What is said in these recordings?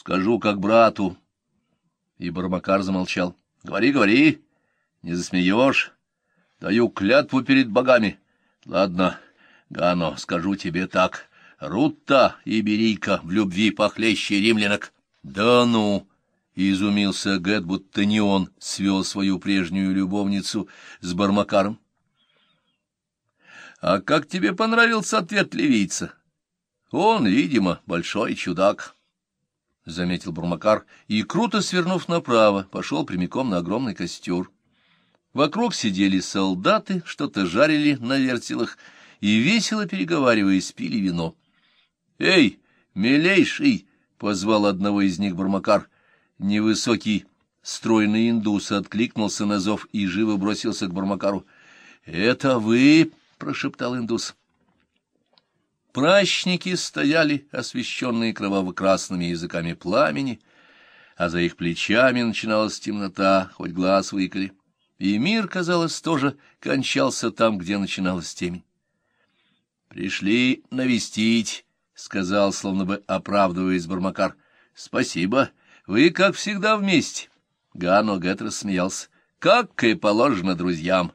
Скажу, как брату. И Бармакар замолчал. — Говори, говори, не засмеешь. Даю клятву перед богами. Ладно, Гано, скажу тебе так. Рутта и Берийка в любви похлеще римлянок. Да ну! — изумился Гэт, будто не он свел свою прежнюю любовницу с Бармакаром. — А как тебе понравился ответ ливийца? Он, видимо, большой чудак. —— заметил Бурмакар, и, круто свернув направо, пошел прямиком на огромный костер. Вокруг сидели солдаты, что-то жарили на вертелах и, весело переговариваясь, пили вино. — Эй, милейший! — позвал одного из них Бурмакар. Невысокий, стройный индус откликнулся на зов и живо бросился к Бурмакару. — Это вы? — прошептал индус. — Прачники стояли, освещенные кроваво-красными языками пламени, а за их плечами начиналась темнота, хоть глаз выколи, и мир, казалось, тоже кончался там, где начиналась темень. «Пришли навестить», — сказал, словно бы оправдываясь Бармакар. «Спасибо, вы, как всегда, вместе». Гано Гет рассмеялся. «Как и положено друзьям».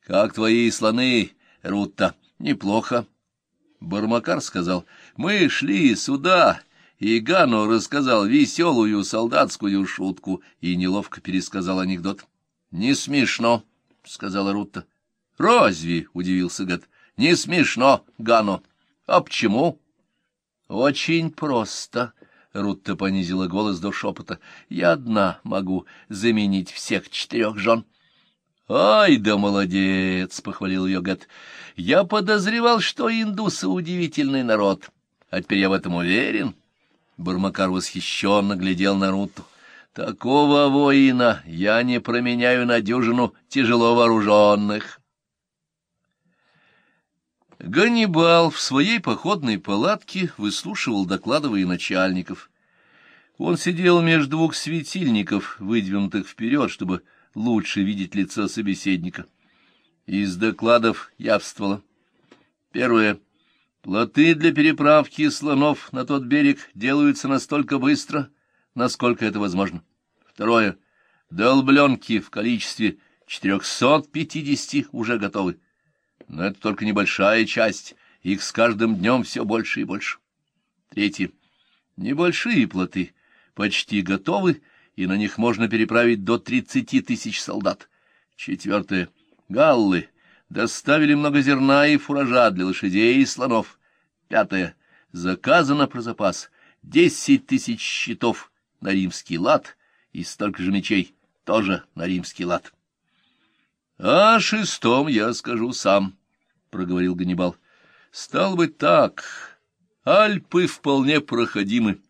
«Как твои слоны, Рутта?» «Неплохо». Бармакар сказал, «Мы шли сюда». И Гану рассказал веселую солдатскую шутку и неловко пересказал анекдот. — Не смешно, — сказала Рутта. — Разве? — удивился Гад. — Не смешно, Гано. А почему? — Очень просто, — Рутта понизила голос до шепота. — Я одна могу заменить всех четырех жен. — Ай да молодец, — похвалил ее Гад. Я подозревал, что индусы — удивительный народ. А теперь я в этом уверен. Бармакар восхищенно глядел на Руту. Такого воина я не променяю на дюжину тяжело вооруженных. Ганнибал в своей походной палатке выслушивал доклады военачальников. Он сидел между двух светильников, выдвинутых вперед, чтобы лучше видеть лицо собеседника. Из докладов явствовало. Первое. Плоты для переправки слонов на тот берег делаются настолько быстро, насколько это возможно. Второе. Долбленки в количестве 450 уже готовы. Но это только небольшая часть, их с каждым днем все больше и больше. Третье. Небольшие плоты почти готовы, и на них можно переправить до 30 тысяч солдат. Четвертое. Галлы доставили много зерна и фуража для лошадей и слонов. Пятое. Заказано про запас десять тысяч щитов на римский лад и столько же мечей тоже на римский лад. — О шестом я скажу сам, — проговорил Ганнибал. — Стал быть так, Альпы вполне проходимы.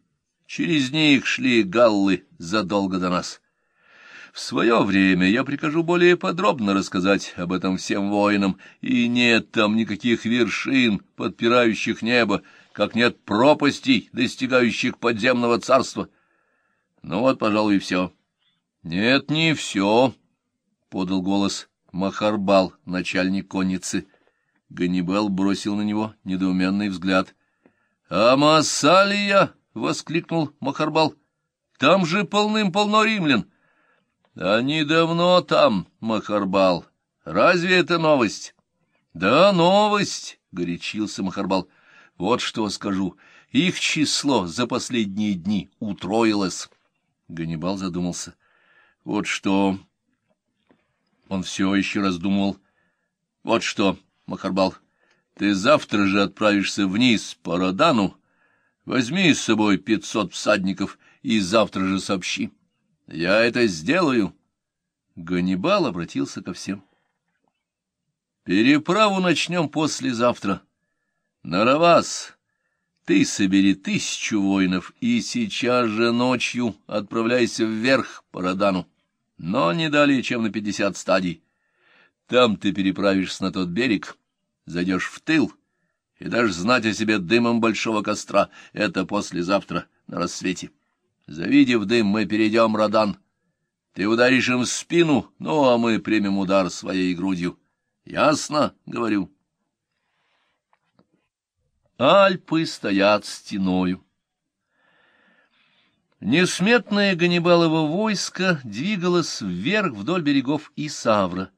Через них шли галлы задолго до нас. В свое время я прикажу более подробно рассказать об этом всем воинам, и нет там никаких вершин, подпирающих небо, как нет пропастей, достигающих подземного царства. Ну вот, пожалуй, и все. — Нет, не все, — подал голос Махарбал, начальник конницы. Ганнибал бросил на него недоуменный взгляд. — А Масалия! — воскликнул Махарбал. — Там же полным-полно римлян. — Они давно там, Махарбал. Разве это новость? — Да, новость, — горячился Махарбал. — Вот что скажу. Их число за последние дни утроилось. Ганнибал задумался. — Вот что... Он все еще раздумывал. — Вот что, Махарбал, ты завтра же отправишься вниз по Родану. Возьми с собой пятьсот всадников и завтра же сообщи. — я это сделаю. Ганнибал обратился ко всем. Переправу начнем послезавтра. Наравас, ты собери тысячу воинов и сейчас же ночью отправляйся вверх по Родану, но не далее, чем на пятьдесят стадий. Там ты переправишься на тот берег, зайдешь в тыл, и даже знать о себе дымом большого костра — это послезавтра на рассвете. Завидев дым, мы перейдем Родан. Ты ударишь им в спину, ну, а мы примем удар своей грудью. Ясно, говорю. Альпы стоят стеною. Несметное Ганнибалово войско двигалось вверх вдоль берегов Исавра.